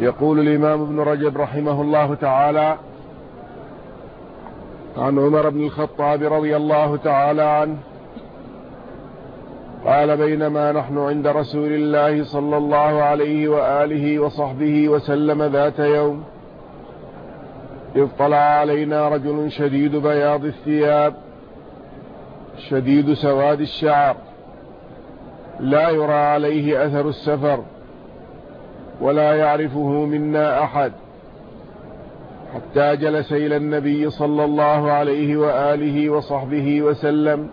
يقول الإمام ابن رجب رحمه الله تعالى عن عمر بن الخطاب رضي الله تعالى عنه قال بينما نحن عند رسول الله صلى الله عليه وآله وصحبه وسلم ذات يوم إذ طلع علينا رجل شديد بياض الثياب شديد سواد الشعر لا يرى عليه أثر السفر ولا يعرفه منا أحد. حتى جلس إلى النبي صلى الله عليه وآله وصحبه وسلم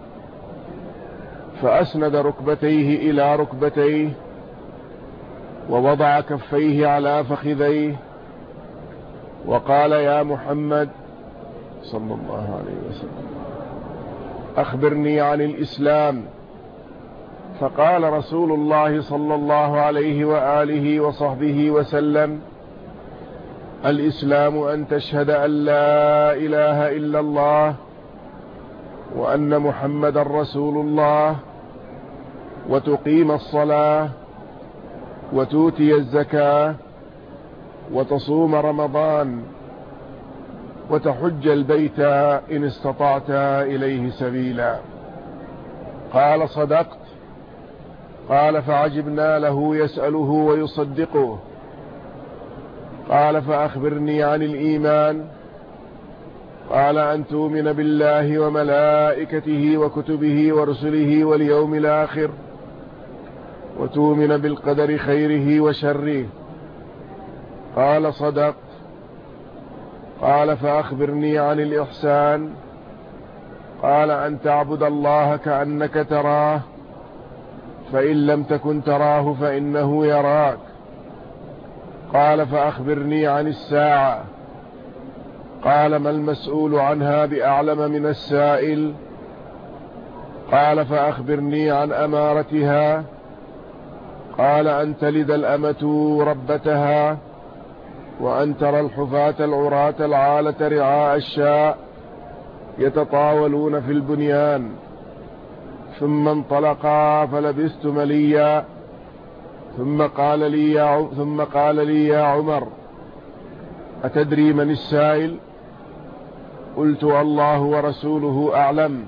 فأسند ركبتيه إلى ركبتيه ووضع كفيه على فخذيه وقال يا محمد صلى الله عليه وسلم. أخبرني عن الإسلام. فقال رسول الله صلى الله عليه وآله وصحبه وسلم الإسلام أن تشهد أن لا إله إلا الله وأن محمد رسول الله وتقيم الصلاة وتوتي الزكاة وتصوم رمضان وتحج البيت إن استطعت إليه سبيلا. قال صدقت. قال فعجبنا له يسأله ويصدقه. قال فأخبرني عن الإيمان. قال أن تؤمن بالله وملائكته وكتبه ورسله واليوم الآخر وتؤمن بالقدر خيره وشره. قال صدقت. قال فأخبرني عن الإحسان. قال أن تعبد الله كأنك تراه. فإن لم تكن تراه فإنه يراك. قال فأخبرني عن الساعة. قال ما المسؤول عنها بأعلم من السائل؟ قال فأخبرني عن أمارتها. قال أن تلد الأمة ربتها وأن ترى الحفاة العراة العالة رعاء الشاء يتطاولون في البنيان. ثم انطلقا فلبست مليا. ثم قال لي يا ثم قال لي يا عمر أتدري من السائل؟ قلت الله ورسوله أعلم.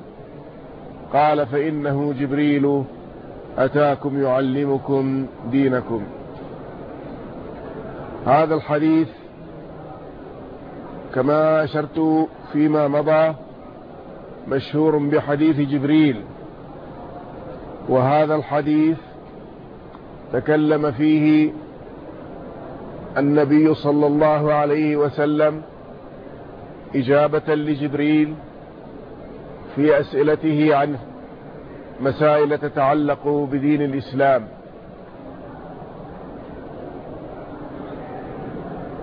قال فإنه جبريل أتاكم يعلمكم دينكم. هذا الحديث كما أشرت فيما مضى مشهور بحديث جبريل. وهذا الحديث تكلم فيه النبي صلى الله عليه وسلم إجابة لجبريل في أسئلته عن مسائل تتعلق بدين الإسلام.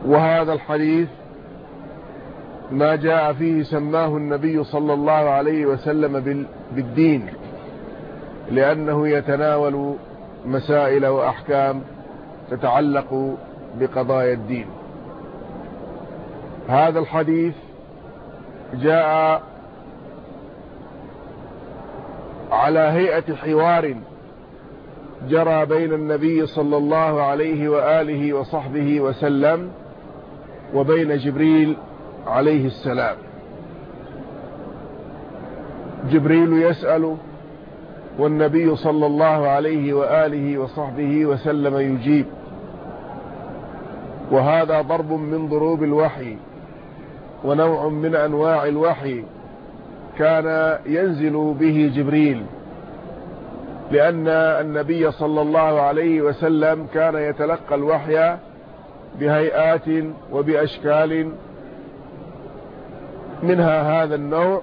وهذا الحديث ما جاء فيه سماه النبي صلى الله عليه وسلم بالدين. لأنه يتناول مسائل وأحكام تتعلق بقضايا الدين. هذا الحديث جاء على هيئة حوار جرى بين النبي صلى الله عليه وآله وصحبه وسلم وبين جبريل عليه السلام. جبريل يسأل والنبي صلى الله عليه وآله وصحبه وسلم يجيب. وهذا ضرب من ضروب الوحي ونوع من أنواع الوحي كان ينزل به جبريل لأن النبي صلى الله عليه وسلم كان يتلقى الوحي بهيئات وبأشكال منها هذا النوع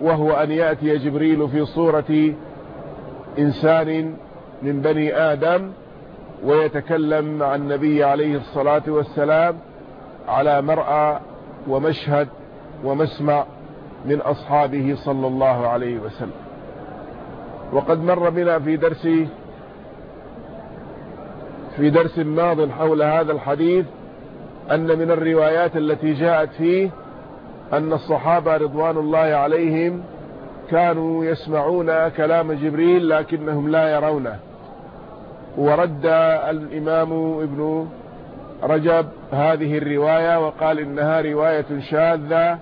وهو أن يأتي جبريل في صورة إنسان من بني آدم ويتكلم مع النبي عليه الصلاة والسلام على مرأى ومشهد ومسمع من أصحابه صلى الله عليه وسلم. وقد مر بنا في درس في درس ماض حول هذا الحديث أن من الروايات التي جاءت فيه أن الصحابة رضوان الله عليهم كانوا يسمعون كلام جبريل لكنهم لا يرونه. ورد الإمام ابن رجب هذه الرواية وقال إنها رواية شاذة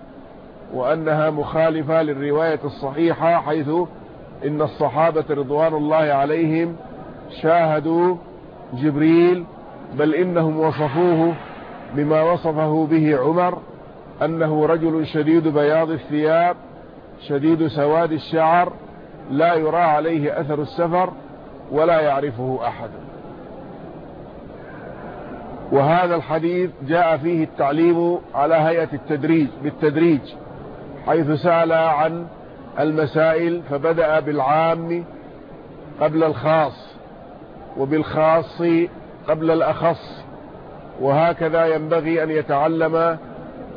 وأنها مخالفة للرواية الصحيحة حيث إن الصحابة رضوان الله عليهم شاهدوا جبريل بل إنهم وصفوه بما وصفه به عمر أنه رجل شديد بياض الثياب شديد سواد الشعر لا يرى عليه أثر السفر ولا يعرفه أحد. وهذا الحديث جاء فيه التعليم على هيئة التدريج بالتدريج حيث سأل عن المسائل فبدأ بالعام قبل الخاص وبالخاص قبل الأخص. وهكذا ينبغي أن يتعلم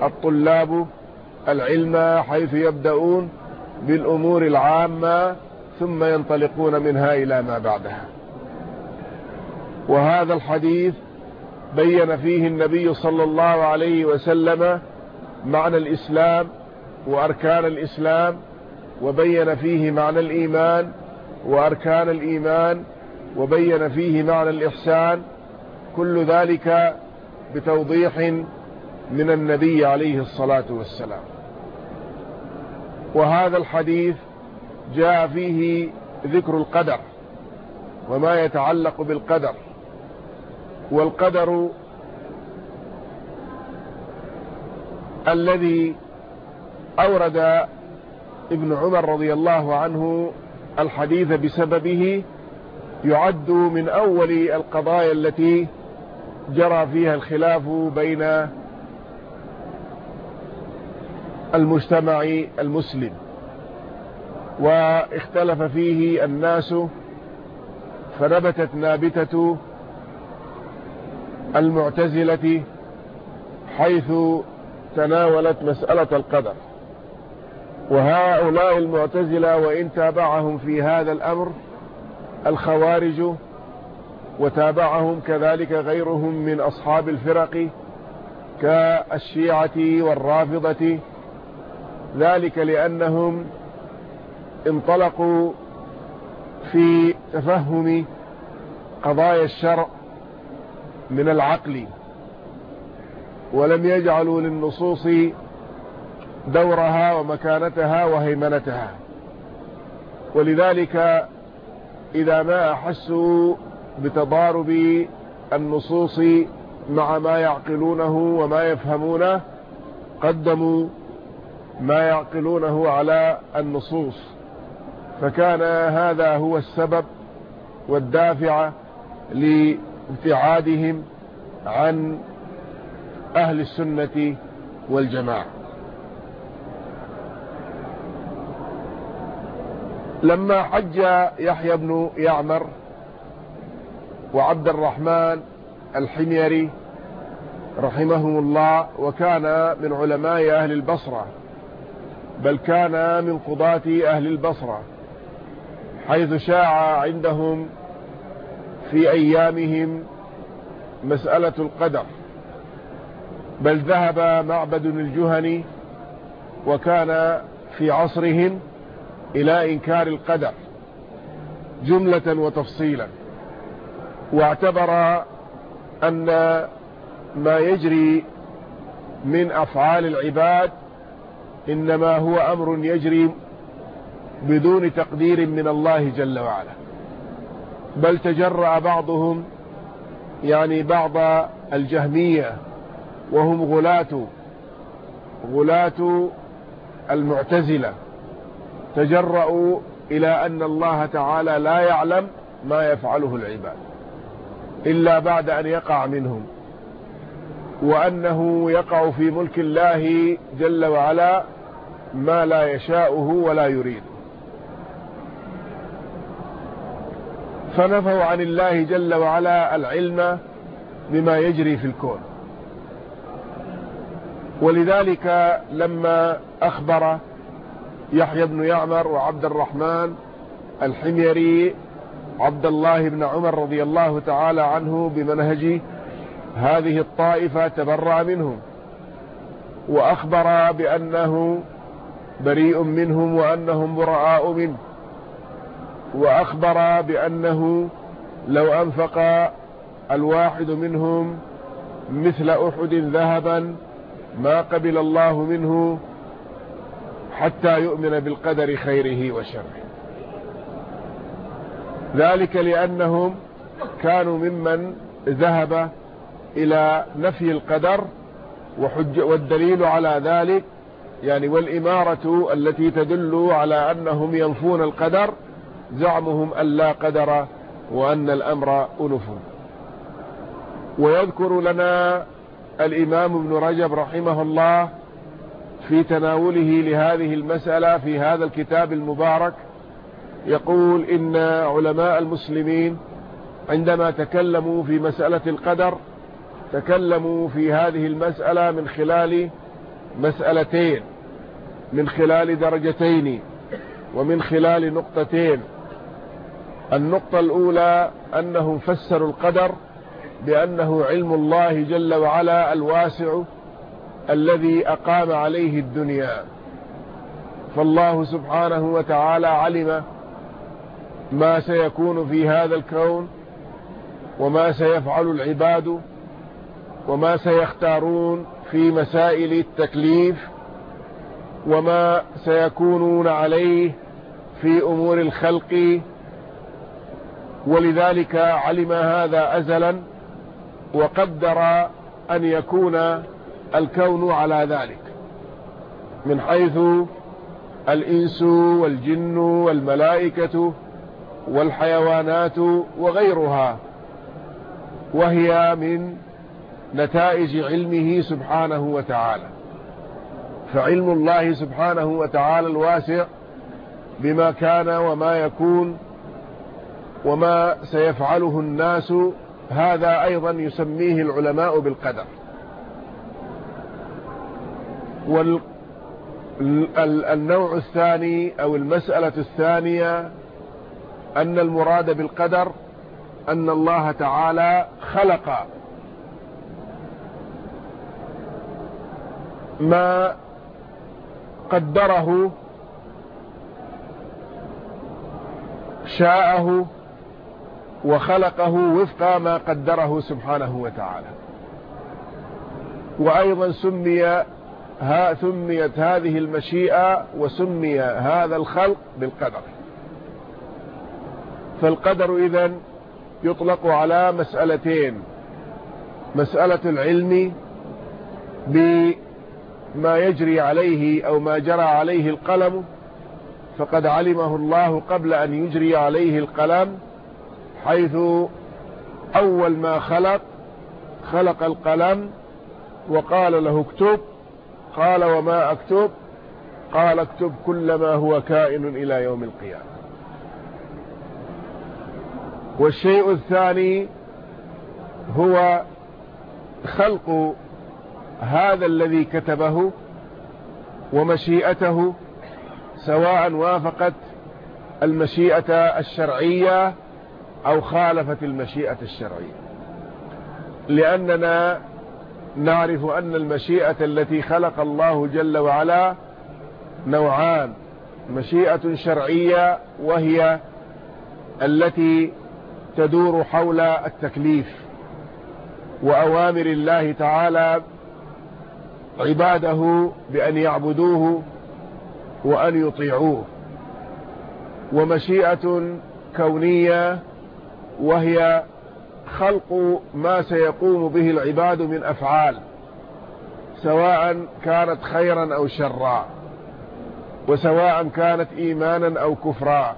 الطلاب العلم حيث يبدأون بالأمور العامة ثم ينطلقون منها إلى ما بعدها. وهذا الحديث بين فيه النبي صلى الله عليه وسلم معنى الإسلام وأركان الإسلام وبين فيه معنى الإيمان وأركان الإيمان وبين فيه معنى الإحسان كل ذلك بتوضيح من النبي عليه الصلاة والسلام. وهذا الحديث جاء فيه ذكر القدر وما يتعلق بالقدر. والقدر الذي أورد ابن عمر رضي الله عنه الحديث بسببه يعد من أول القضايا التي جرى فيها الخلاف بين المجتمع المسلم. واختلف فيه الناس فنبتت نابتة المعتزلة حيث تناولت مسألة القدر. وهؤلاء المعتزلة وإن تابعهم في هذا الأمر الخوارج وتابعهم كذلك غيرهم من أصحاب الفرق كالشيعة والرافضة ذلك لأنهم انطلقوا في تفهم قضايا الشرع من العقل ولم يجعلوا للنصوص دورها ومكانتها وهيمنتها. ولذلك إذا ما أحسوا بتضارب النصوص مع ما يعقلونه وما يفهمونه قدموا ما يعقلونه على النصوص فكان هذا هو السبب والدافع لابتعادهم عن أهل السنة والجماعة. لما حج يحيى بن يعمر وعبد الرحمن الحميري رحمهم الله وكان من علماء أهل البصرة بل كان من قضاة أهل البصرة حيث شاع عندهم في أيامهم مسألة القدر. بل ذهب معبد الجهني وكان في عصرهم إلى إنكار القدر جملة وتفصيلا. واعتبر أن ما يجري من أفعال العباد إنما هو أمر يجري بدون تقدير من الله جل وعلا. بل تجرأ بعضهم يعني بعض الجهمية وهم غلاة غلاة المعتزلة. تجرؤوا إلى أن الله تعالى لا يعلم ما يفعله العباد إلا بعد أن يقع منهم. وأنه يقع في ملك الله جل وعلا ما لا يشاؤه ولا يريد. فنفوا عن الله جل وعلا العلم بما يجري في الكون. ولذلك لما أخبر يحيى بن يعمر وعبد الرحمن الحميري عبد الله بن عمر رضي الله تعالى عنه بمنهج هذه الطائفة تبرع منهم وأخبر بأنه بريء منهم وأنهم براء منه. وأخبر بأنه لو أنفق الواحد منهم مثل أحد ذهبا ما قبل الله منه حتى يؤمن بالقدر خيره وشره. ذلك لأنهم كانوا ممن ذهب إلى نفي القدر والدليل على ذلك يعني والإمارة التي تدل على أنهم ينفون القدر زعمهم أن لا قدر وأن الأمر أنف. ويذكر لنا الإمام ابن رجب رحمه الله في تناوله لهذه المسألة في هذا الكتاب المبارك يقول إن علماء المسلمين عندما تكلموا في مسألة القدر تكلموا في هذه المسألة من خلال مسألتين من خلال درجتين ومن خلال نقطتين. النقطة الأولى أنهم فسروا القدر بأنه علم الله جل وعلا الواسع الذي أقام عليه الدنيا. فالله سبحانه وتعالى علم ما سيكون في هذا الكون وما سيفعل العباد وما سيختارون في مسائل التكليف وما سيكونون عليه في أمور الخلق ولذلك علم هذا أزلا وقدر أن يكون الكون على ذلك من حيث الإنس والجن والملائكة والحيوانات وغيرها وهي من نتائج علمه سبحانه وتعالى. فعلم الله سبحانه وتعالى الواسع بما كان وما يكون وما سيفعله الناس هذا أيضا يسميه العلماء بالقدر. والنوع الثاني أو المسألة الثانية أن المراد بالقدر أن الله تعالى خلق ما قدره شاءه وخلقه وفق ما قدره سبحانه وتعالى. وأيضا سمي ها سميت هذه المشيئة وسمي هذا الخلق بالقدر. فالقدر إذن يطلق على مسألتين مسألة العلم بما يجري عليه أو ما جرى عليه القلم فقد علمه الله قبل أن يجري عليه القلم حيث أول ما خلق خلق القلم وقال له اكتب قال وما أكتب قال اكتب كل ما هو كائن إلى يوم القيامة. والشيء الثاني هو خلق هذا الذي كتبه ومشيئته سواء وافقت المشيئة الشرعية أو خالفت المشيئة الشرعية. لأننا نعرف أن المشيئة التي خلق الله جل وعلا نوعان مشيئة شرعية وهي التي تدور حول التكليف وأوامر الله تعالى عباده بأن يعبدوه وأن يطيعوه ومشيئة كونية وهي خلق ما سيقوم به العباد من أفعال سواء كانت خيرا أو شرا وسواء كانت إيمانا أو كفرا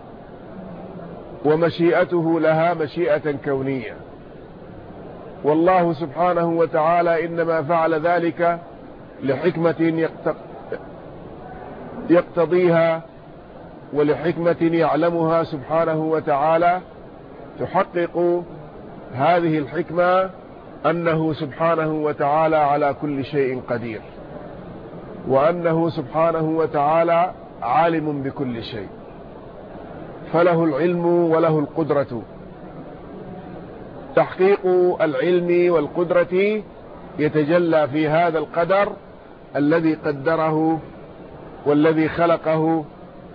ومشيئته لها مشيئة كونية. والله سبحانه وتعالى إنما فعل ذلك لحكمة يقتضيها ولحكمة يعلمها سبحانه وتعالى تحقق هذه الحكمة أنه سبحانه وتعالى على كل شيء قدير وأنه سبحانه وتعالى عالم بكل شيء. فله العلم وله القدرة. تحقيق العلم والقدرة يتجلى في هذا القدر الذي قدره والذي خلقه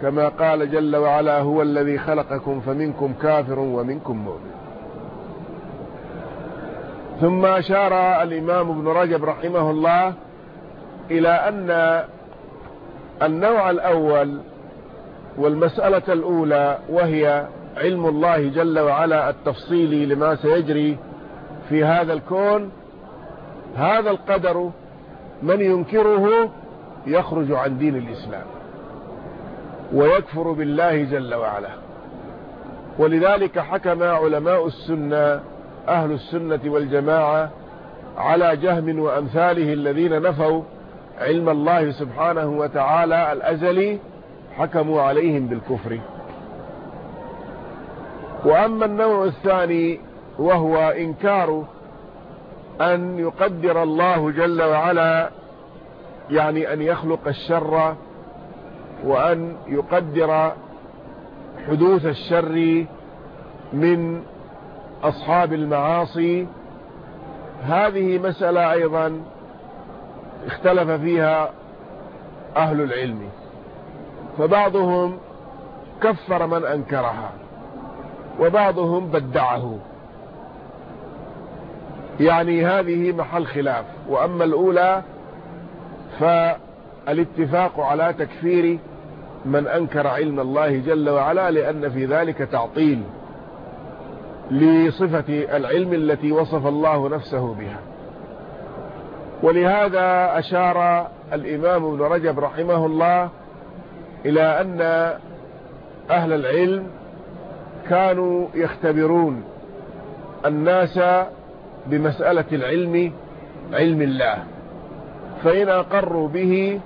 كما قال جل وعلا هو الذي خلقكم فمنكم كافر ومنكم مؤمن. ثم أشار الإمام ابن رجب رحمه الله إلى أن النوع الأول والمسألة الأولى وهي علم الله جل وعلا التفصيلي لما سيجري في هذا الكون هذا القدر من ينكره يخرج عن دين الإسلام ويكفر بالله جل وعلا. ولذلك حكم علماء السنة أهل السنة والجماعة على جهم وأمثاله الذين نفوا علم الله سبحانه وتعالى الأزلي حكموا عليهم بالكفر. وأما النوع الثاني وهو إنكار أن يقدر الله جل وعلا يعني أن يخلق الشر وأن يقدر حدوث الشر من أصحاب المعاصي. هذه مسألة أيضا اختلف فيها أهل العلم فبعضهم كفر من أنكرها وبعضهم بدعه. يعني هذه محل خلاف. وأما الأولى فالاتفاق على تكفير من أنكر علم الله جل وعلا لأن في ذلك تعطيل لصفة العلم التي وصف الله نفسه بها. ولهذا أشار الإمام ابن رجب رحمه الله إلى أن أهل العلم كانوا يختبرون الناس بمسألة العلم علم الله. فإن أقروا به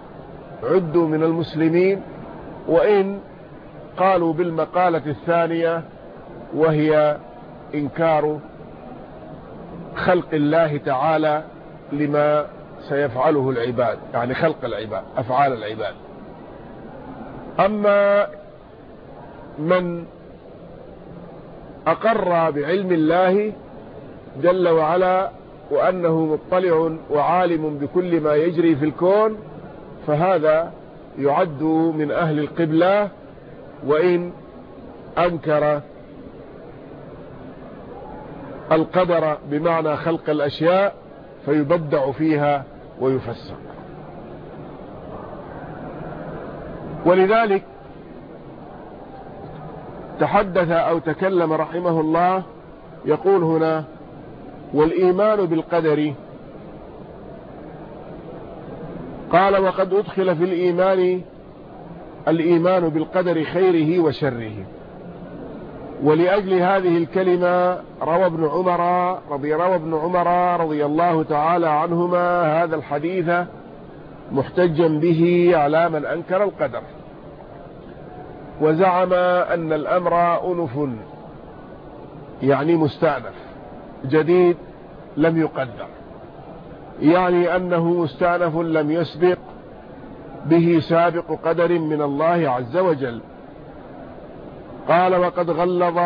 عدوا من المسلمين وإن قالوا بالمقالة الثانية وهي إنكار خلق الله تعالى لما سيفعله العباد يعني خلق العباد أفعال العباد. أما من أقر بعلم الله جل وعلا وأنه مطلع وعالم بكل ما يجري في الكون فهذا يعد من أهل القبلة وإن أنكر القدر بمعنى خلق الأشياء فيبدع فيها ويفسر ولذلك تحدث أو تكلم رحمه الله يقول هنا والإيمان بالقدر. قال وقد أدخل في الإيمان الإيمان بالقدر خيره وشره. ولأجل هذه الكلمة روى ابن عمر رضي روى ابن عمر رضي الله تعالى عنهما هذا الحديث محتجا به على من أنكر القدر وزعم أن الأمر أنف يعني مستأنف جديد لم يقدر. يعني أنه مستأنف لم يسبق به سابق قدر من الله عز وجل. قال وقد غلظ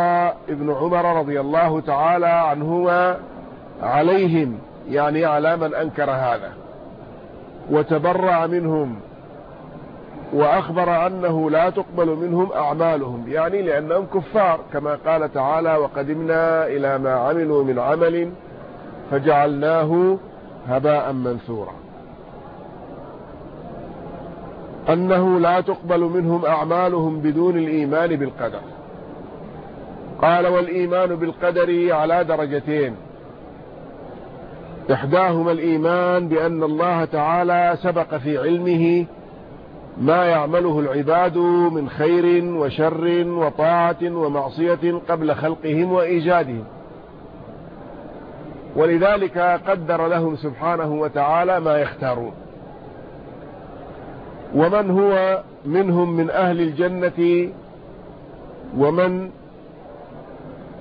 ابن عمر رضي الله تعالى عنهما عليهم. يعني على من أنكر هذا. وتبرع منهم وأخبر أنه لا تقبل منهم أعمالهم. يعني لأنهم كفار كما قال تعالى وقدمنا إلى ما عملوا من عمل فجعلناه هباء منثورا. أنه لا تقبل منهم أعمالهم بدون الإيمان بالقدر. قال والإيمان بالقدر على درجتين. إحداهما الإيمان بأن الله تعالى سبق في علمه ما يعمله العباد من خير وشر وطاعة ومعصية قبل خلقهم وإيجادهم. ولذلك قدر لهم سبحانه وتعالى ما يختارون. ومن هو منهم من أهل الجنة ومن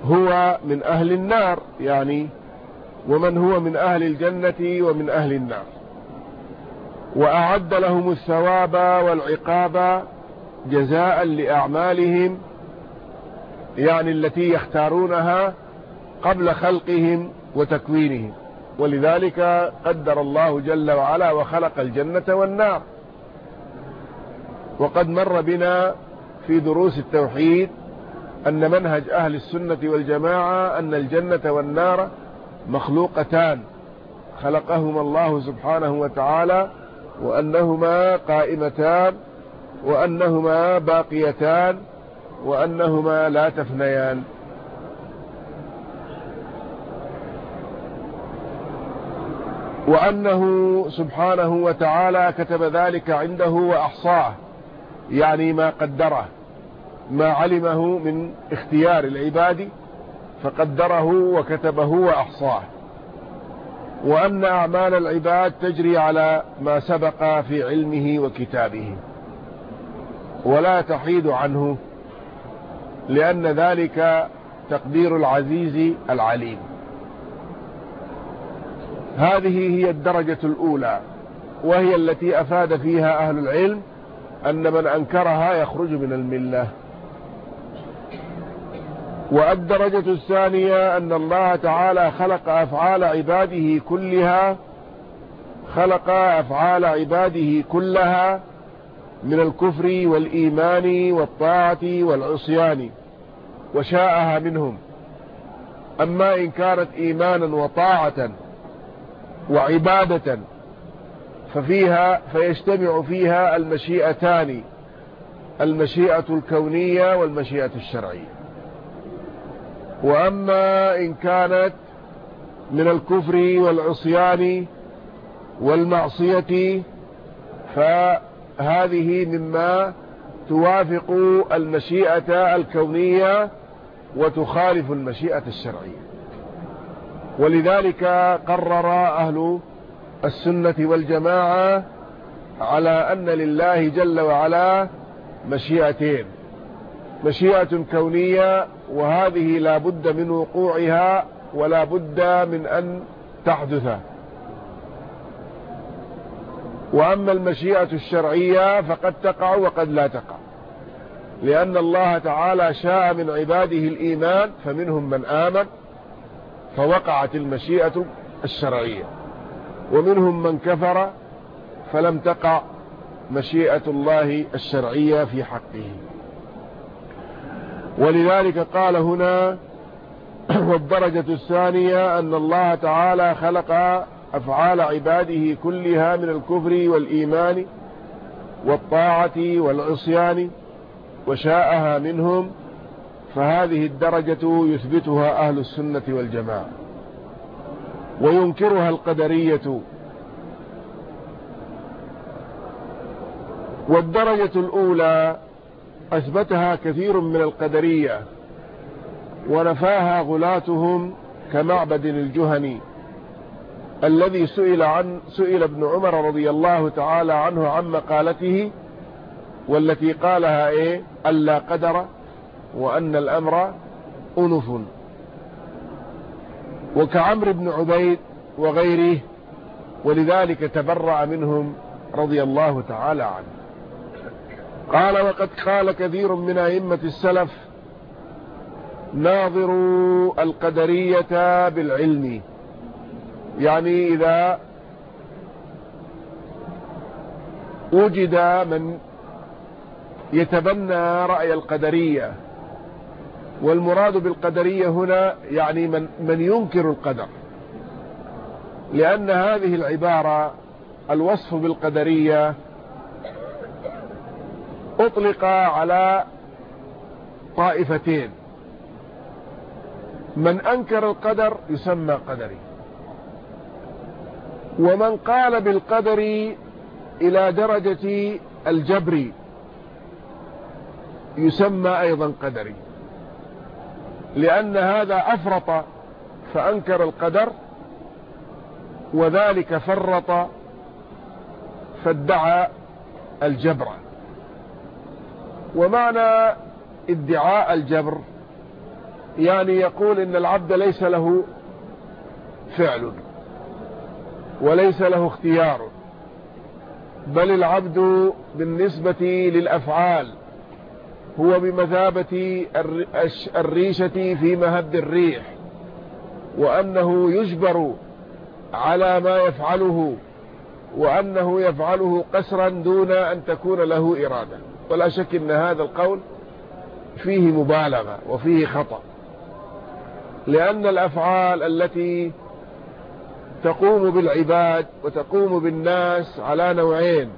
هو من أهل النار يعني ومن هو من أهل الجنة ومن أهل النار. وأعد لهم الثواب والعقاب جزاء لأعمالهم يعني التي يختارونها قبل خلقهم وتكوينهم ولذلك قدر الله جل وعلا وخلق الجنة والنار. وقد مر بنا في دروس التوحيد أن منهج أهل السنة والجماعة أن الجنة والنار مخلوقتان. خلقهما الله سبحانه وتعالى وأنهما قائمتان وأنهما باقيتان وأنهما لا تفنيان. وأنه سبحانه وتعالى كتب ذلك عنده وأحصاه يعني ما قدره ما علمه من اختيار العباد فقدره وكتبه وأحصاه. وأن أعمال العباد تجري على ما سبق في علمه وكتابه. ولا تحيد عنه لأن ذلك تقدير العزيز العليم. هذه هي الدرجة الأولى وهي التي أفاد فيها أهل العلم أن من أنكرها يخرج من الملة. والدرجة الثانية أن الله تعالى خلق أفعال عباده كلها خلق أفعال عباده كلها من الكفر والإيمان والطاعة والعصيان وشاءها منهم. أما إن كانت إيمانا وطاعة وعبادة ففيها فيجتمع فيها المشيئتان المشيئة الكونية والمشيئة الشرعية. وأما إن كانت من الكفر والعصيان والمعصية فهذه مما توافق المشيئة الكونية وتخالف المشيئة الشرعية. ولذلك قرر أهل السنة والجماعة على أن لله جل وعلا مشيئتين. مشيئة كونية وهذه لا بد من وقوعها ولا بد من أن تحدث. وأما المشيئة الشرعية فقد تقع وقد لا تقع. لأن الله تعالى شاء من عباده الإيمان فمنهم من آمن. فوقعت المشيئة الشرعية. ومنهم من كفر فلم تقع مشيئة الله الشرعية في حقه. ولذلك قال هنا والدرجة الثانية أن الله تعالى خلق أفعال عباده كلها من الكفر والإيمان والطاعة والعصيان وشاءها منهم فهذه الدرجة يثبتها أهل السنة والجماعة وينكرها القدرية. والدرجة الأولى أثبتها كثير من القدرية ونفاها غلاتهم كمعبد الجهني الذي سئل عن سئل ابن عمر رضي الله تعالى عنه عن مقالته والتي قالها إيه؟ ألا قدر وأن الأمر أنف. وكعمر بن عبيد وغيره ولذلك تبرأ منهم رضي الله تعالى عنه. قال وقد قال كثير من أئمة السلف ناظروا القدرية بالعلم. يعني إذا وجد من يتبنى رأي القدرية والمراد بالقدرية هنا يعني من, من ينكر القدر. لأن هذه العبارة الوصف بالقدرية أطلق على طائفتين. من أنكر القدر يسمى قدري. ومن قال بالقدر إلى درجة الجبر يسمى أيضا قدري. لأن هذا أفرط فأنكر القدر وذلك فرط فادعى الجبر. ومعنى ادعاء الجبر يعني يقول إن العبد ليس له فعل وليس له اختيار بل العبد بالنسبة للأفعال. هو بمثابة الريشة في مهد الريح وأنه يجبر على ما يفعله وأنه يفعله قسرا دون أن تكون له إرادة. ولا شك إن هذا القول فيه مبالغة وفيه خطأ لأن الأفعال التي تقوم بالعباد وتقوم بالناس على نوعين.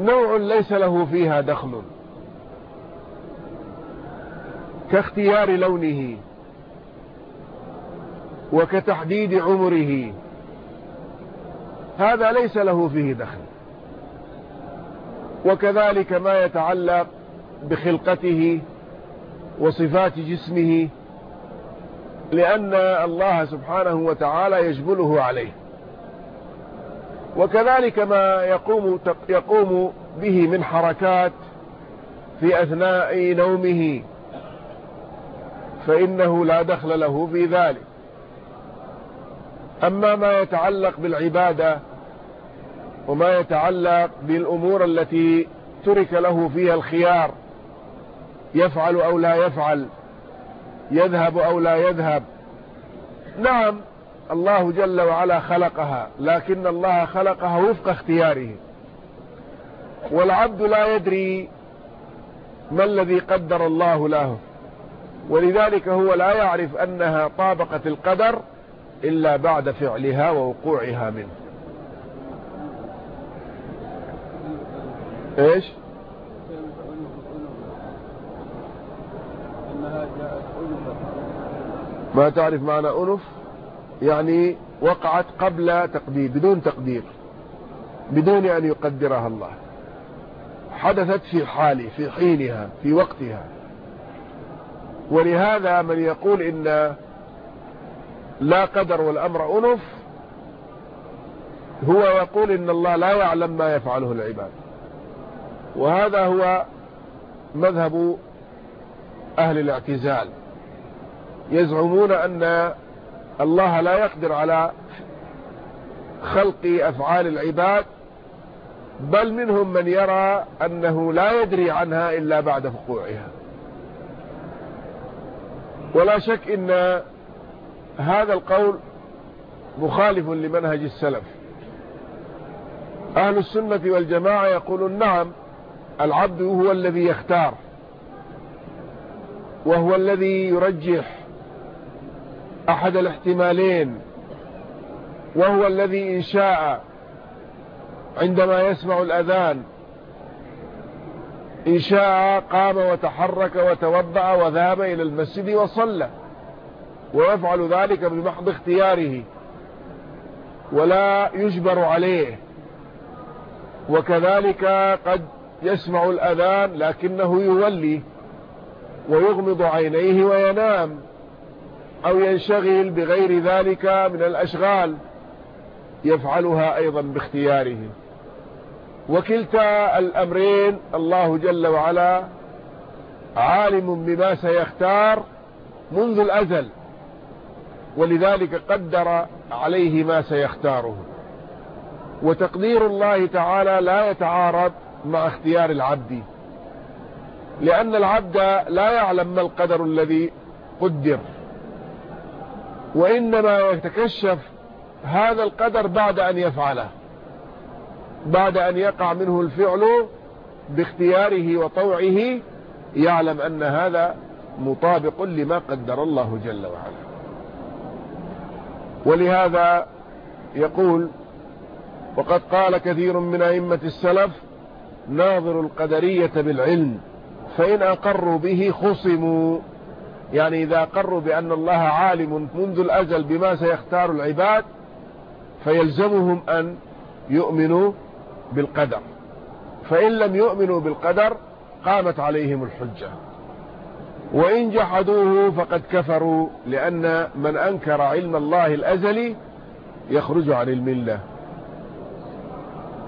نوع ليس له فيها دخل. كاختيار لونه وكتحديد عمره. هذا ليس له فيه دخل. وكذلك ما يتعلق بخلقته وصفات جسمه لأن الله سبحانه وتعالى يجبله عليه. وكذلك ما يقوم, يقوم به من حركات في أثناء نومه. فإنه لا دخل له في ذلك. أما ما يتعلق بالعبادة وما يتعلق بالأمور التي ترك له فيها الخيار يفعل أو لا يفعل يذهب أو لا يذهب. نعم الله جل وعلا خلقها لكن الله خلقها وفق اختياره. والعبد لا يدري ما الذي قدر الله له. ولذلك هو لا يعرف أنها طابقت القدر إلا بعد فعلها ووقوعها منه. إيش؟ ما تعرف معنى أنف؟ يعني وقعت قبل تقدير بدون تقدير. بدون أن يقدرها الله. حدثت في حال في حينها في وقتها. ولهذا من يقول إن لا قدر والأمر أنف هو يقول إن الله لا يعلم ما يفعله العباد. وهذا هو مذهب أهل الاعتزال. يزعمون أن الله لا يقدر على خلق أفعال العباد بل منهم من يرى أنه لا يدري عنها إلا بعد وقوعها ولا شك إن هذا القول مخالف لمنهج السلف. أهل السنة والجماعة يقولون نعم العبد هو الذي يختار وهو الذي يرجح أحد الاحتمالين وهو الذي إن شاء عندما يسمع الأذان إن شاء قام وتحرك وتوضأ وذهب إلى المسجد وصلى. ويفعل ذلك بمحض اختياره. ولا يجبر عليه. وكذلك قد يسمع الأذان لكنه يولي. ويغمض عينيه وينام. أو ينشغل بغير ذلك من الأشغال. يفعلها أيضا باختياره. وكلتا الأمرين الله جل وعلا عالم بما سيختار منذ الأزل ولذلك قدر عليه ما سيختاره. وتقدير الله تعالى لا يتعارض مع اختيار العبد لأن العبد لا يعلم ما القدر الذي قدر وإنما يتكشف هذا القدر بعد أن يفعله. بعد أن يقع منه الفعل باختياره وطوعه يعلم أن هذا مطابق لما قدر الله جل وعلا. ولهذا يقول وقد قال كثير من أئمة السلف ناظر القدرية بالعلم فإن أقروا به خصموا. يعني إذا أقروا بأن الله عالم منذ الأزل بما سيختار العباد فيلزمهم أن يؤمنوا بالقدر. فإن لم يؤمنوا بالقدر قامت عليهم الحجة. وإن جحدوه فقد كفروا لأن من أنكر علم الله الأزلي يخرج عن الملة.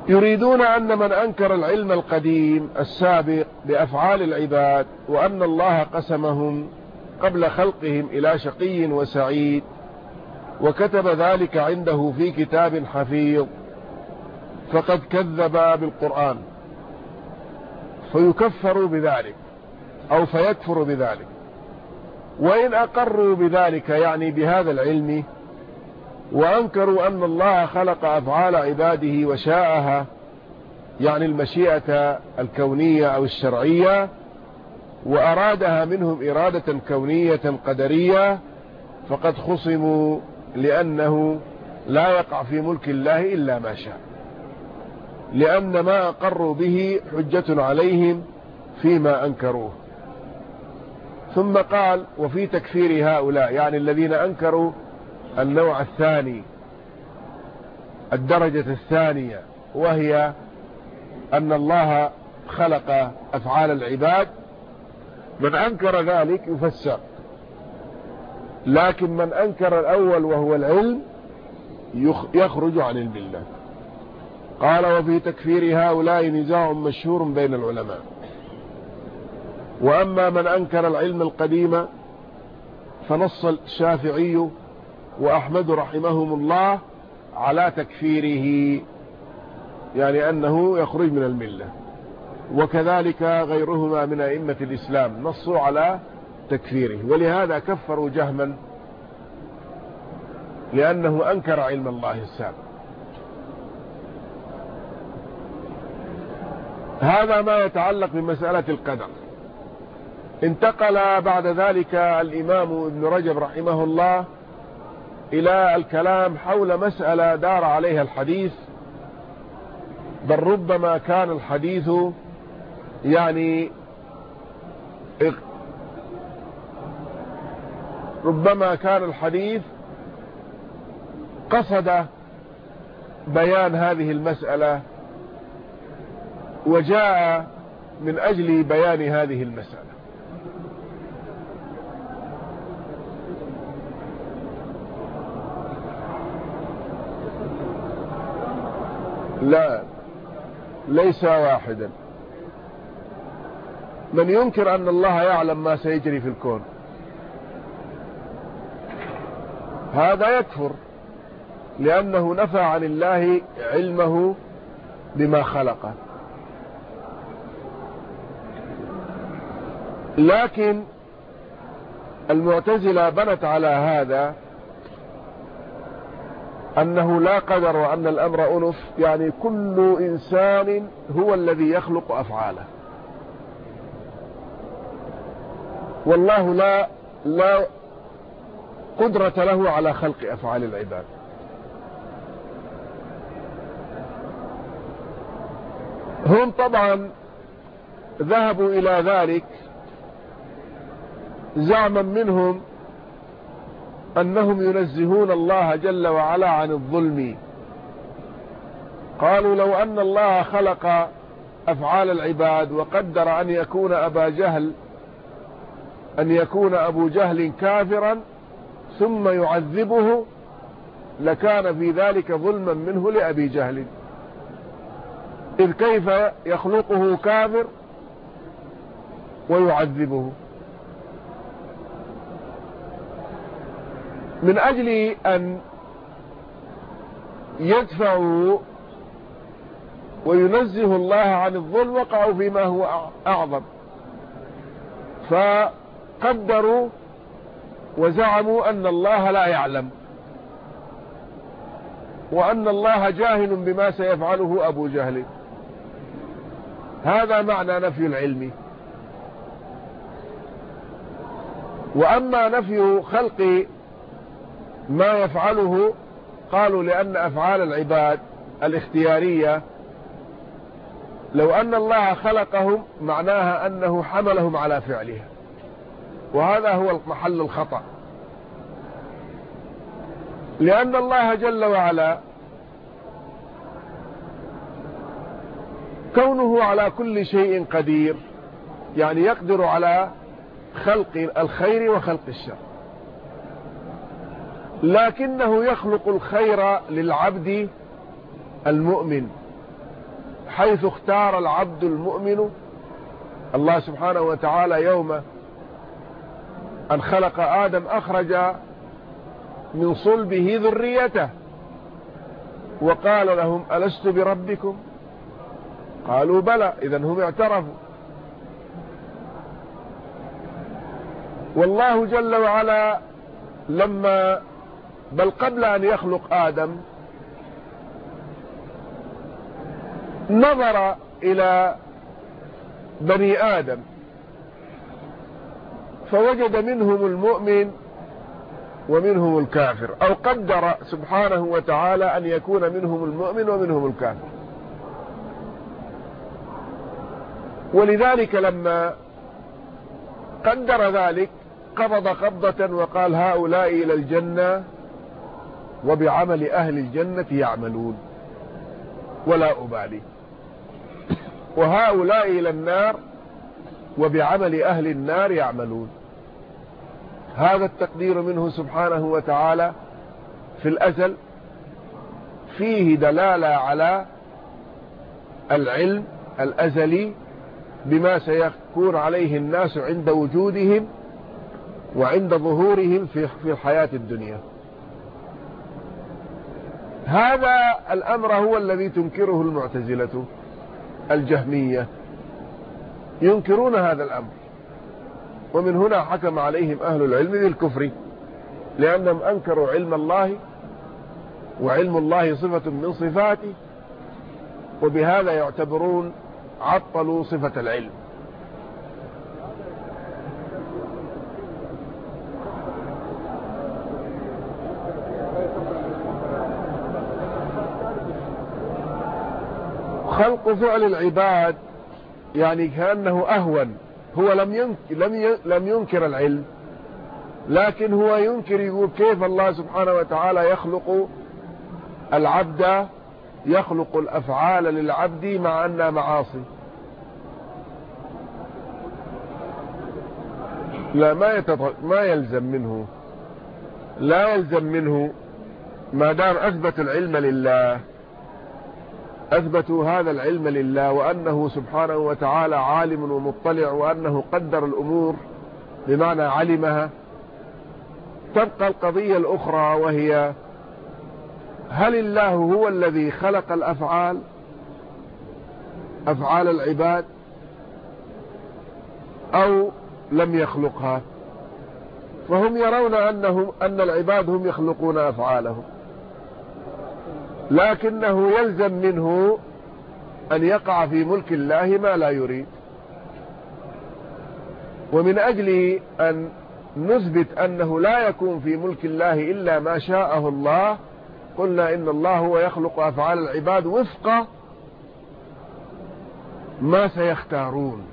يريدون أن من أنكر العلم القديم السابق بأفعال العباد وأن الله قسمهم قبل خلقهم إلى شقي وسعيد وكتب ذلك عنده في كتاب حفيظ. فقد كذب بالقرآن فيكفر بذلك أو فيكفر بذلك وإن أقروا بذلك يعني بهذا العلم وأنكروا أن الله خلق أفعال عباده وشاءها يعني المشيئة الكونية أو الشرعية وأرادها منهم إرادة كونية قدرية فقد خصموا لأنه لا يقع في ملك الله إلا ما شاء. لأن ما أقروا به حجة عليهم فيما أنكروه. ثم قال وفي تكفير هؤلاء. يعني الذين أنكروا النوع الثاني الدرجة الثانية وهي أن الله خلق أفعال العباد. من أنكر ذلك يفسر لكن من أنكر الأول وهو العلم يخرج عن الملة. قال وفي تكفير هؤلاء نزاع مشهور بين العلماء. وأما من أنكر العلم القديم فنص الشافعي وأحمد رحمهم الله على تكفيره يعني أنه يخرج من الملة. وكذلك غيرهما من أئمة الإسلام نصوا على تكفيره. ولهذا كفروا جهما لأنه أنكر علم الله السابق. هذا ما يتعلق بمسألة القدر. انتقل بعد ذلك الإمام ابن رجب رحمه الله إلى الكلام حول مسألة دار عليها الحديث بل ربما كان الحديث يعني ربما كان الحديث قصد بيان هذه المسألة وجاء من أجل بيان هذه المسألة. لا ليس واحدا. من ينكر أن الله يعلم ما سيجري في الكون هذا يكفر لأنه نفى عن الله علمه بما خلقه. لكن المعتزلة بنت على هذا أنه لا قدر وأن الأمر أنف يعني كل إنسان هو الذي يخلق أفعاله. والله لا لا قدرة له على خلق أفعال العباد. هم طبعا ذهبوا إلى ذلك زعما منهم أنهم ينزهون الله جل وعلا عن الظلم. قالوا لو أن الله خلق أفعال العباد وقدر أن يكون أبا جهل أن يكون أبو جهل كافرا ثم يعذبه لكان في ذلك ظلما منه لأبي جهل. إذ كيف يخلقه كافر ويعذبه؟ من أجل أن يدفعوا وينزه الله عن الظلم وقعوا فيما هو أعظم. فقدروا وزعموا أن الله لا يعلم. وأن الله جاهل بما سيفعله أبو جهل. هذا معنى نفي العلم. وأما نفي خلق ما يفعله قالوا لأن أفعال العباد الاختيارية لو أن الله خلقهم معناها أنه حملهم على فعلها. وهذا هو محل الخطأ. لأن الله جل وعلا كونه على كل شيء قدير يعني يقدر على خلق الخير وخلق الشر. لكنه يخلق الخير للعبد المؤمن حيث اختار العبد المؤمن الله سبحانه وتعالى يوم أن خلق آدم أخرج من صلبه ذريته وقال لهم ألست بربكم؟ قالوا بلى إذا هم اعترفوا. والله جل وعلا لما بل قبل أن يخلق آدم نظر إلى بني آدم فوجد منهم المؤمن ومنهم الكافر. أو قدر سبحانه وتعالى أن يكون منهم المؤمن ومنهم الكافر. ولذلك لما قدر ذلك قبض قبضة وقال هؤلاء إلى الجنة وبعمل أهل الجنة يعملون. ولا أبالي. وهؤلاء إلى النار وبعمل أهل النار يعملون. هذا التقدير منه سبحانه وتعالى في الأزل فيه دلالة على العلم الأزلي بما سيكون عليه الناس عند وجودهم وعند ظهورهم في الحياة الدنيا. هذا الأمر هو الذي تنكره المعتزلة الجهمية. ينكرون هذا الأمر. ومن هنا حكم عليهم أهل العلم بالكفر لأنهم أنكروا علم الله وعلم الله صفة من صفاته وبهذا يعتبرون عطلوا صفة العلم. خلق فعل العباد يعني كأنه أهون. هو لم لم لم ينكر العلم. لكن هو ينكر يقول كيف الله سبحانه وتعالى يخلق العبد يخلق الأفعال للعبد مع أنها معاصي. لا ما. ما يلزم منه. لا يلزم منه. ما دام أثبت العلم لله. أثبتوا هذا العلم لله وأنه سبحانه وتعالى عالم ومطلع وأنه قدر الأمور بمعنى علمها. تبقى القضية الأخرى وهي هل الله هو الذي خلق الأفعال؟ أفعال العباد؟ أو لم يخلقها؟ فهم يرون أنهم أن العباد هم يخلقون أفعالهم. لكنه يلزم منه أن يقع في ملك الله ما لا يريد. ومن أجل أن نثبت أنه لا يكون في ملك الله إلا ما شاءه الله قلنا إن الله هو يخلق أفعال العباد وفق ما سيختارون.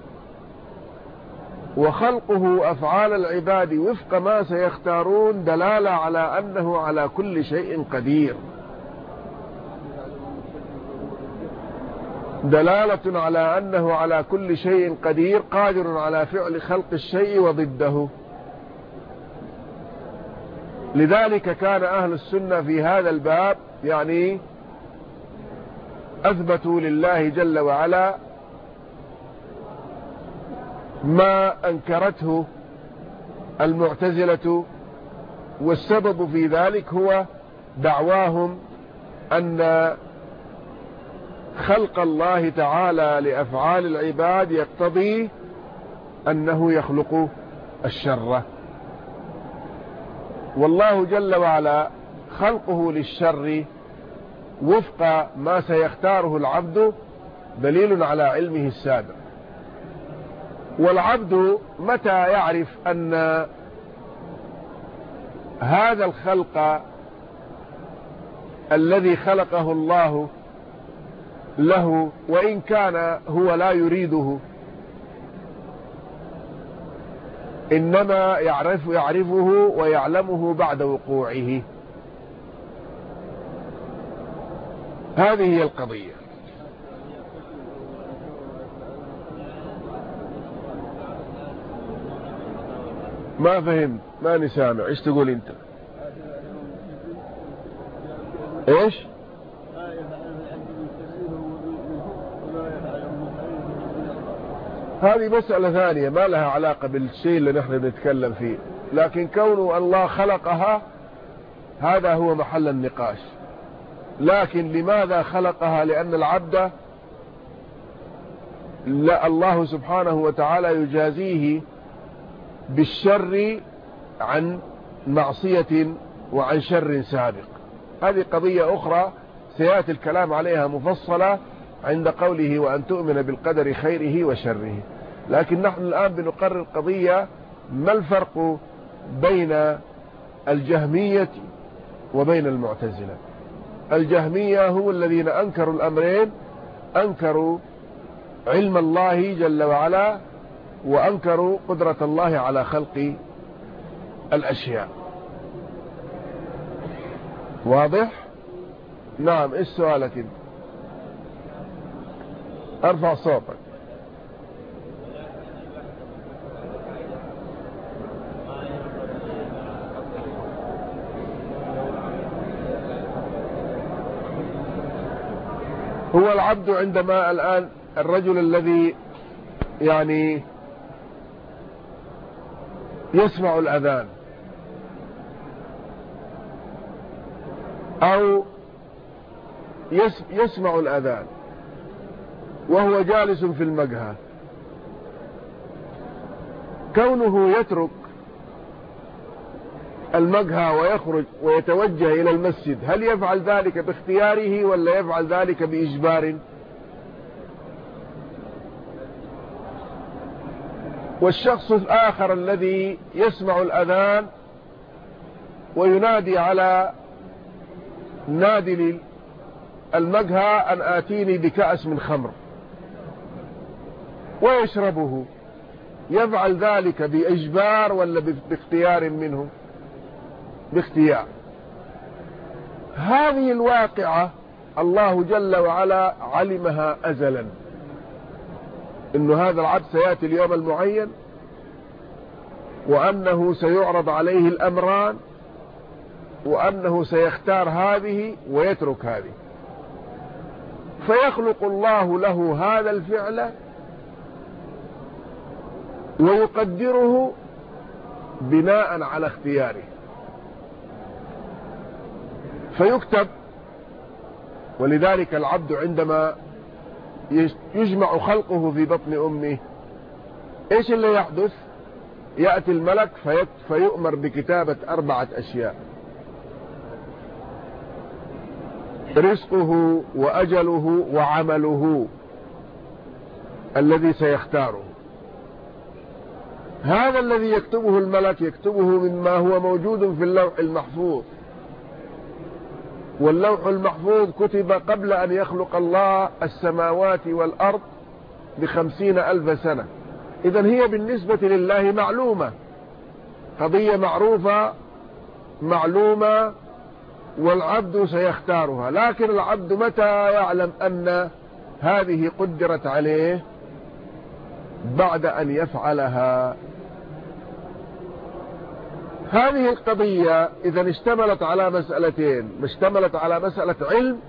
وخلقه أفعال العباد وفق ما سيختارون دلالة على أنه على كل شيء قدير. دلالة على أنه على كل شيء قدير قادر على فعل خلق الشيء وضده. لذلك كان أهل السنة في هذا الباب يعني أثبتوا لله جل وعلا ما أنكرته المعتزلة والسبب في ذلك هو دعواهم أن خلق الله تعالى لأفعال العباد يقتضي أنه يخلق الشر. والله جل وعلا خلقه للشر وفق ما سيختاره العبد دليل على علمه السابق. والعبد متى يعرف أن هذا الخلق الذي خلقه الله له وإن كان هو لا يريده. إنما يعرف يعرفه ويعلمه بعد وقوعه. هذه هي القضية. ما فهمت؟ ماني سامع. إيش تقول أنت؟ إيش؟ هذه مسألة ثانية ما لها علاقة بالشيء اللي نحن نتكلم فيه. لكن كونه الله خلقها هذا هو محل النقاش. لكن لماذا خلقها؟ لأن العبد لا الله سبحانه وتعالى يجازيه بالشر عن معصية وعن شر سابق. هذه قضية أخرى سيأتي الكلام عليها مفصلة. عند قوله وأن تؤمن بالقدر خيره وشره. لكن نحن الآن بنقرر قضية ما الفرق بين الجهمية وبين المعتزلة؟ الجهمية هم الذين أنكروا الأمرين أنكروا علم الله جل وعلا وأنكروا قدرة الله على خلق الأشياء. واضح؟ نعم إيش سؤالك أنت؟ ارفع صوتك. هو العبد عندما الآن الرجل الذي يعني يسمع الأذان أو يسمع الأذان وهو جالس في المقهى. كونه يترك المقهى ويخرج ويتوجه إلى المسجد هل يفعل ذلك باختياره ولا يفعل ذلك بإجبار؟ والشخص الآخر الذي يسمع الأذان وينادي على نادي المقهى أن آتيني بكأس من خمر. ويشربه. يفعل ذلك بإجبار ولا باختيار منه باختيار. هذه الواقعة الله جل وعلا علمها أزلا. إن هذا العبد سيأتي اليوم المعين وأنه سيعرض عليه الأمران وأنه سيختار هذه ويترك هذه. فيخلق الله له هذا الفعل ويقدره بناء على اختياره. فيكتب ولذلك العبد عندما يجمع خلقه في بطن أمه إيش اللي يحدث؟ يأتي الملك فيؤمر بكتابة أربعة أشياء. رزقه وأجله وعمله الذي سيختاره. هذا الذي يكتبه الملك يكتبه مما هو موجود في اللوح المحفوظ. واللوح المحفوظ كتب قبل أن يخلق الله السماوات والأرض بخمسين ألف سنة. إذا هي بالنسبة لله معلومة. قضية معروفة معلومة والعبد سيختارها. لكن العبد متى يعلم أن هذه قدرت عليه؟ بعد أن يفعلها. هذه القضية إذا اشتملت على مسألتين اشتملت على مسألة علم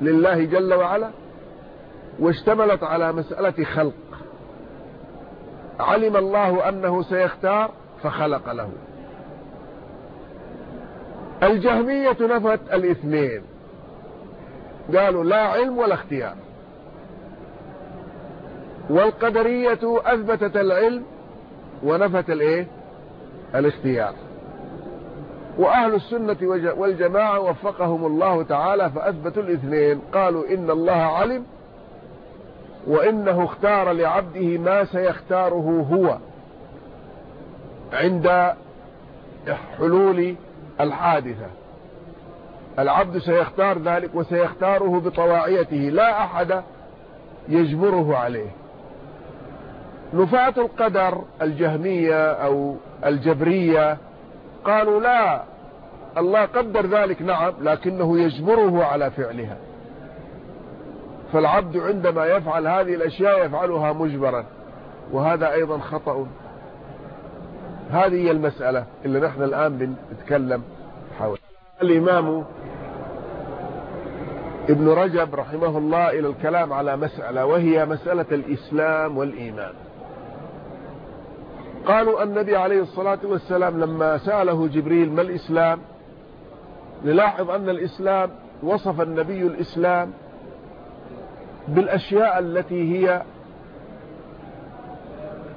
لله جل وعلا واشتملت على مسألة خلق. علم الله أنه سيختار فخلق له. الجهمية نفت الاثنين. قالوا لا علم ولا اختيار. والقدرية أثبتت العلم ونفت الإيه؟ الاختيار وأهل السنة والجماعة وفقهم الله تعالى فأثبتوا الاثنين. قالوا إن الله علم وإنه اختار لعبده ما سيختاره هو عند حلول الحادثة. العبد سيختار ذلك وسيختاره بطواعيته. لا أحد يجبره عليه. نفاة القدر الجهمية أو الجبرية قالوا لا الله قدر ذلك نعم لكنه يجبره على فعلها. فالعبد عندما يفعل هذه الأشياء يفعلها مجبرا وهذا أيضا خطأ. هذه هي المسألة اللي نحن الآن بنتكلم حول الإمام ابن رجب رحمه الله إلى الكلام على مسألة وهي مسألة الإسلام والإيمان. قالوا النبي عليه الصلاة والسلام لما سأله جبريل ما الإسلام نلاحظ أن الإسلام وصف النبي الإسلام بالأشياء التي هي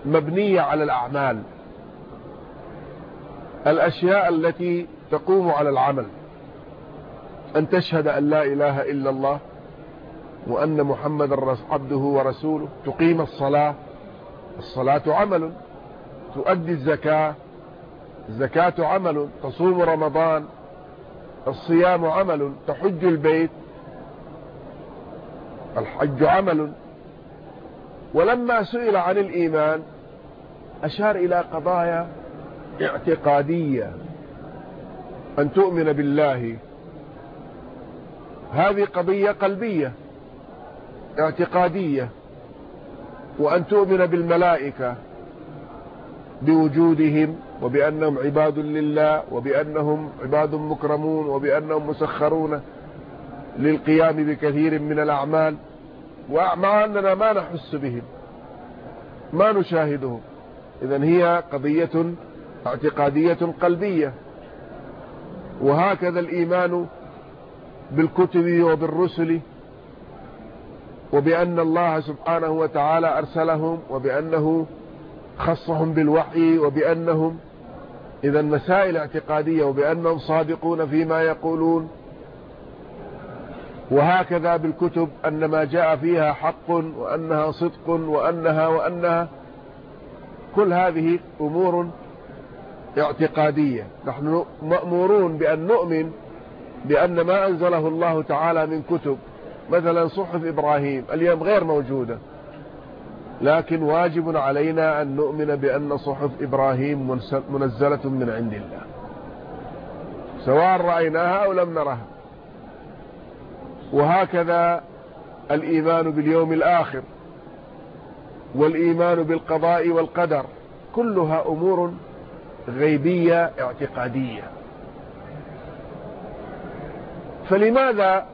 مبنية على الأعمال الأشياء التي تقوم على العمل أن تشهد أن لا إله إلا الله وأن محمد عبده ورسوله تقيم الصلاة الصلاة عمل. تؤدي الزكاة الزكاة عمل تصوم رمضان الصيام عمل تحج البيت. الحج عمل. ولما سئل عن الإيمان أشار إلى قضايا اعتقادية. أن تؤمن بالله. هذه قضية قلبية اعتقادية. وأن تؤمن بالملائكة. بوجودهم وبأنهم عباد لله وبأنهم عباد مكرمون وبأنهم مسخرون للقيام بكثير من الأعمال ومع أننا ما نحس بهم ما نشاهدهم. إذا هي قضية اعتقادية قلبية. وهكذا الإيمان بالكتب وبالرسل وبأن الله سبحانه وتعالى أرسلهم وبأنه خصهم بالوحي وبأنهم إذا مسائل اعتقادية وبأنهم صادقون فيما يقولون. وهكذا بالكتب أن ما جاء فيها حق وأنها صدق وأنها وأنها كل هذه أمور اعتقادية. نحن مأمورون بأن نؤمن بأن ما أنزله الله تعالى من كتب. مثلا صحف إبراهيم اليوم غير موجودة. لكن واجب علينا أن نؤمن بأن صحف إبراهيم منزلة من عند الله. سواء رأيناها أو لم نرها. وهكذا الإيمان باليوم الآخر والإيمان بالقضاء والقدر. كلها أمور غيبية اعتقادية. فلماذا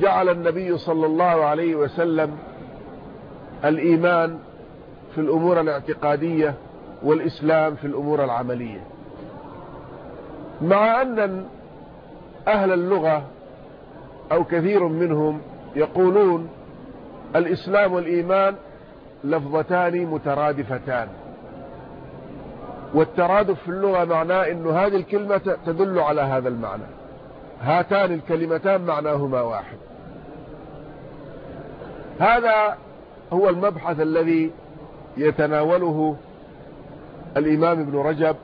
جعل النبي صلى الله عليه وسلم الإيمان في الأمور الاعتقادية والإسلام في الأمور العملية. مع أن أهل اللغة أو كثير منهم يقولون الإسلام والإيمان لفظتان مترادفتان. والترادف في اللغة معناه أن هذه الكلمة تدل على هذا المعنى. هاتان الكلمتان معناهما واحد. هذا هو المبحث الذي يتناوله الإمام ابن رجب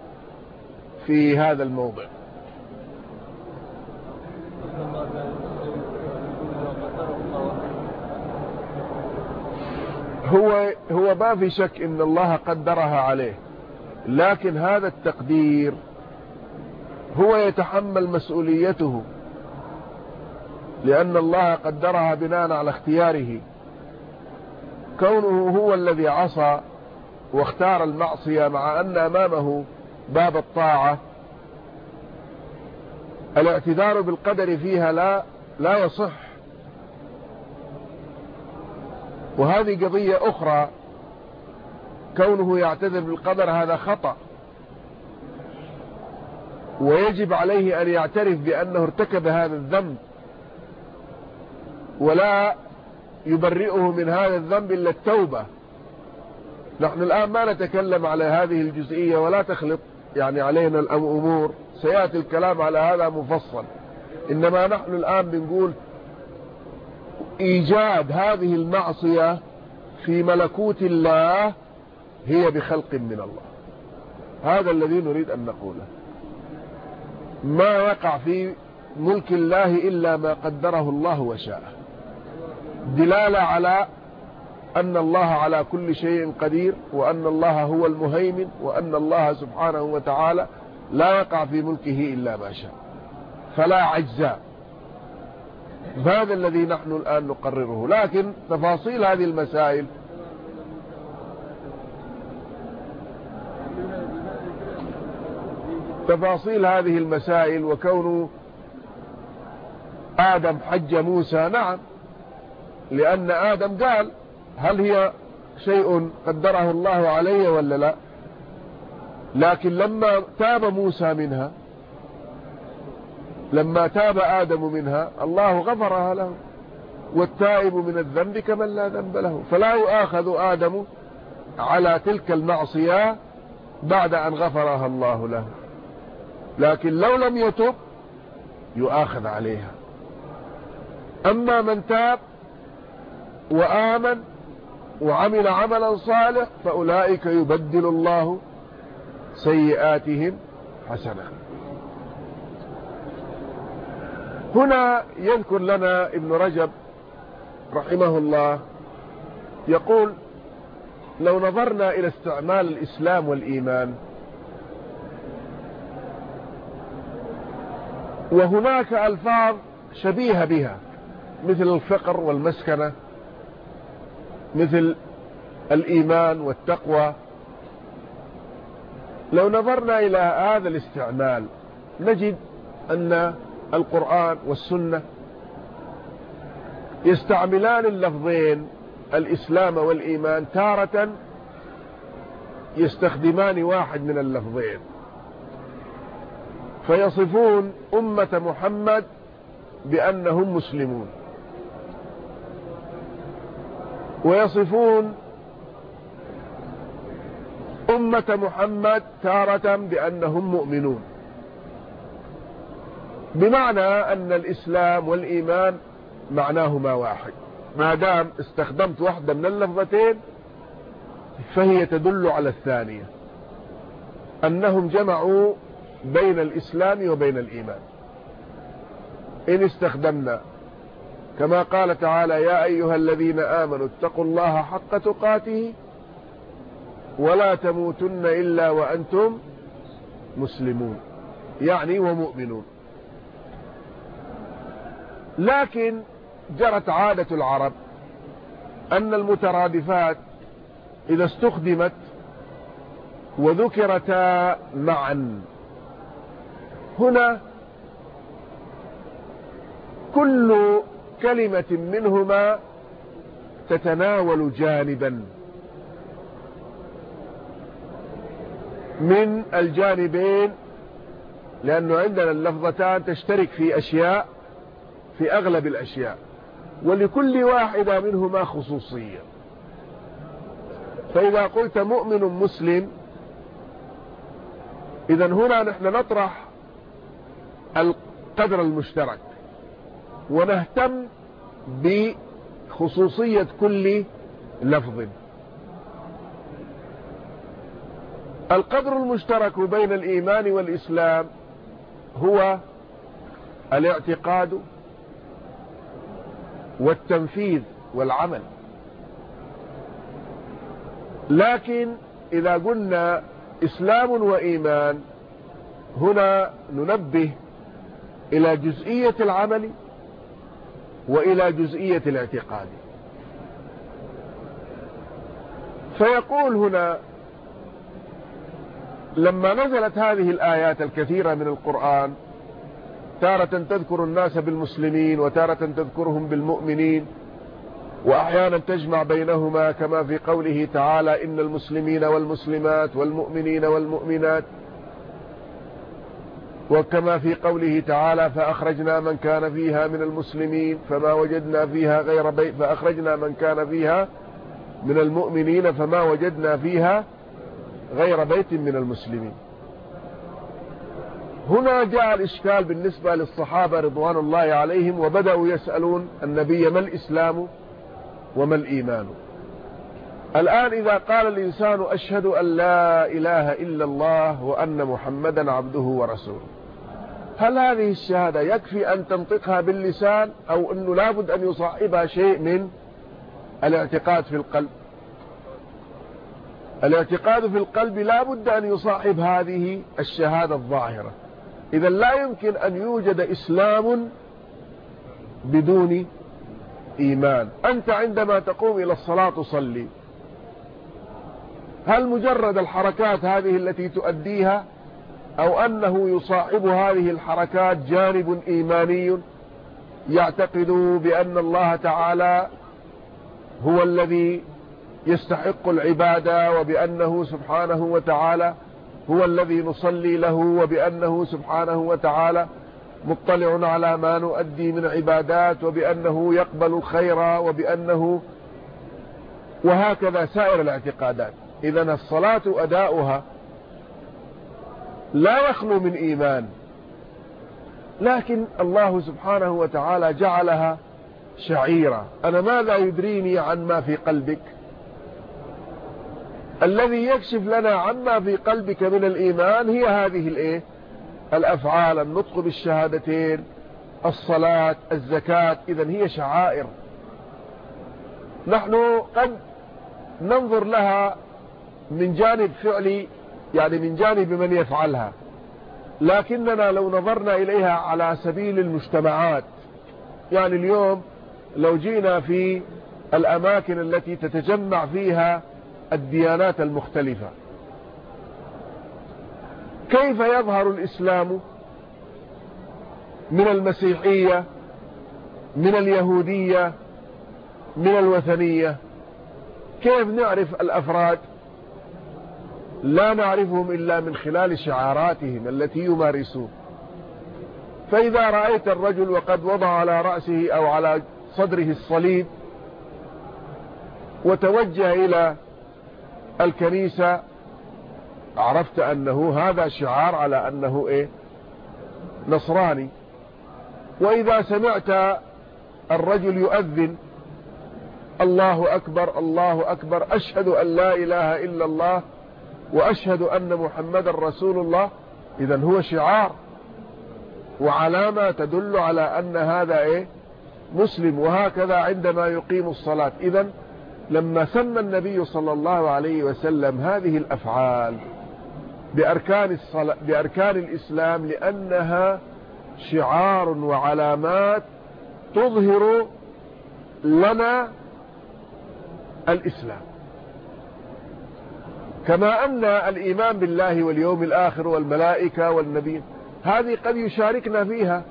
في هذا الموضع. هو هو ما في شك إن الله قدرها عليه لكن هذا التقدير هو يتحمل مسؤوليته لأن الله قدرها بناء على اختياره. كونه هو الذي عصى واختار المعصية مع أن أمامه باب الطاعة. الاعتذار بالقدر فيها لا لا يصح. وهذه قضية أخرى كونه يعتذر بالقدر هذا خطأ. ويجب عليه أن يعترف بأنه ارتكب هذا الذنب. ولا يبرئه من هذا الذنب إلا التوبة. نحن الآن ما نتكلم على هذه الجزئية ولا تخلط يعني علينا الأمور. سيأتي الكلام على هذا مفصل. إنما نحن الآن بنقول إيجاد هذه المعصية في ملكوت الله هي بخلق من الله. هذا الذي نريد أن نقوله. ما وقع في ملك الله إلا ما قدره الله وشاءه دلالة على أن الله على كل شيء قدير وأن الله هو المهيمن وأن الله سبحانه وتعالى لا يقع في ملكه إلا ما شاء. فلا عجزاء هذا الذي نحن الآن نقرره. لكن تفاصيل هذه المسائل. تفاصيل هذه المسائل وكون آدم حج موسى نعم. لأن آدم قال هل هي شيء قدره الله علي ولا لا؟ لكن لما تاب موسى منها لما تاب آدم منها الله غفرها له والتائب من الذنب كمن لا ذنب له. فلا يؤاخذ آدم على تلك المعصية بعد أن غفرها الله له. لكن لو لم يتب يؤاخذ عليها. أما من تاب وآمن وعمل عملا صالح فأولئك يبدل الله سيئاتهم حسنة هنا يذكر لنا ابن رجب رحمه الله يقول لو نظرنا إلى استعمال الإسلام والإيمان وهناك ألفاظ شبيهة بها مثل الفقر والمسكنة مثل الإيمان والتقوى. لو نظرنا إلى هذا الاستعمال نجد أن القرآن والسنة يستعملان اللفظين الإسلام والإيمان تارة يستخدمان واحد من اللفظين. فيصفون أمة محمد بأنهم مسلمون. ويصفون أمة محمد تارة بأنهم مؤمنون. بمعنى أن الإسلام والإيمان معناهما واحد. ما دام استخدمت واحدة من اللفظتين فهي تدل على الثانية. أنهم جمعوا بين الإسلام وبين الإيمان. إن استخدمنا كما قال تعالى يا أيها الذين آمنوا اتقوا الله حق تقاته ولا تموتن إلا وأنتم مسلمون يعني ومؤمنون. لكن جرت عادة العرب أن المترادفات إذا استخدمت وذكرتا معا. هنا كل كلمة منهما تتناول جانبا. من الجانبين لأنه عندنا اللفظتان تشترك في أشياء في أغلب الأشياء. ولكل واحدة منهما خصوصية. فإذا قلت مؤمن مسلم إذا هنا نحن نطرح القدر المشترك. ونهتم بخصوصية كل لفظ. القدر المشترك بين الإيمان والإسلام هو الاعتقاد والتنفيذ والعمل. لكن إذا قلنا إسلام وإيمان هنا ننبه إلى جزئية العمل وإلى جزئية الاعتقاد. فيقول هنا لما نزلت هذه الآيات الكثيرة من القرآن تارة تذكر الناس بالمسلمين وتارة تذكرهم بالمؤمنين وأحيانا تجمع بينهما كما في قوله تعالى إن المسلمين والمسلمات والمؤمنين والمؤمنات. وكما في قوله تعالى فأخرجنا من كان فيها من المسلمين فما وجدنا فيها غير بيت فأخرجنا من كان فيها من المؤمنين فما وجدنا فيها غير بيت من المسلمين. هنا جاء الإشكال بالنسبة للصحابة رضوان الله عليهم وبدأوا يسألون النبي ما الإسلام وما الإيمان. الآن إذا قال الإنسان أشهد أن لا إله إلا الله وأن محمدا عبده ورسوله. هل هذه الشهادة يكفي أن تنطقها باللسان أو أنه لابد أن يصاحبها شيء من الاعتقاد في القلب؟ الاعتقاد في القلب لا بد أن يصاحب هذه الشهادة الظاهرة. إذا لا يمكن أن يوجد إسلام بدون إيمان. أنت عندما تقوم إلى الصلاة تصلي. هل مجرد الحركات هذه التي تؤديها أو أنه يصاحب هذه الحركات جانب إيماني يعتقد بأن الله تعالى هو الذي يستحق العبادة وبأنه سبحانه وتعالى هو الذي نصلي له وبأنه سبحانه وتعالى مطلع على ما نؤدي من عبادات وبأنه يقبل الخير وبأنه وهكذا سائر الاعتقادات. إذا الصلاة أداؤها لا يخلو من إيمان. لكن الله سبحانه وتعالى جعلها شعيرة. أنا ماذا يدريني عن ما في قلبك؟ الذي يكشف لنا عما في قلبك من الإيمان هي هذه الإيه؟ الأفعال النطق بالشهادتين الصلاة الزكاة. إذا هي شعائر. نحن قد ننظر لها من جانب فعلي يعني من جانب من يفعلها. لكننا لو نظرنا إليها على سبيل المجتمعات يعني اليوم لو جينا في الأماكن التي تتجمع فيها الديانات المختلفة كيف يظهر الإسلام من المسيحية من اليهودية من الوثنية؟ كيف نعرف الأفراد؟ لا نعرفهم إلا من خلال شعاراتهم التي يمارسون. فإذا رأيت الرجل وقد وضع على رأسه أو على صدره الصليب وتوجه إلى الكنيسة عرفت أنه هذا شعار على أنه إيه؟ نصراني. وإذا سمعت الرجل يؤذن الله أكبر الله أكبر أشهد أن لا إله إلا الله وأشهد أن محمد رسول الله. إذا هو شعار وعلامة تدل على أن هذا إيه؟ مسلم. وهكذا عندما يقيم الصلاة. إذا لما سمى النبي صلى الله عليه وسلم هذه الأفعال بأركان, الصلاة بأركان الإسلام لأنها شعار وعلامات تظهر لنا الإسلام. كما أن الإيمان بالله واليوم الآخر والملائكة والنبي هذه قد يشاركنا فيها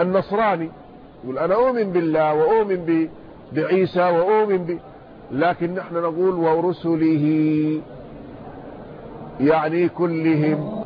النصراني يقول أنا أؤمن بالله وأؤمن بعيسى وأؤمن ب... لكن نحن نقول ورسله يعني كلهم.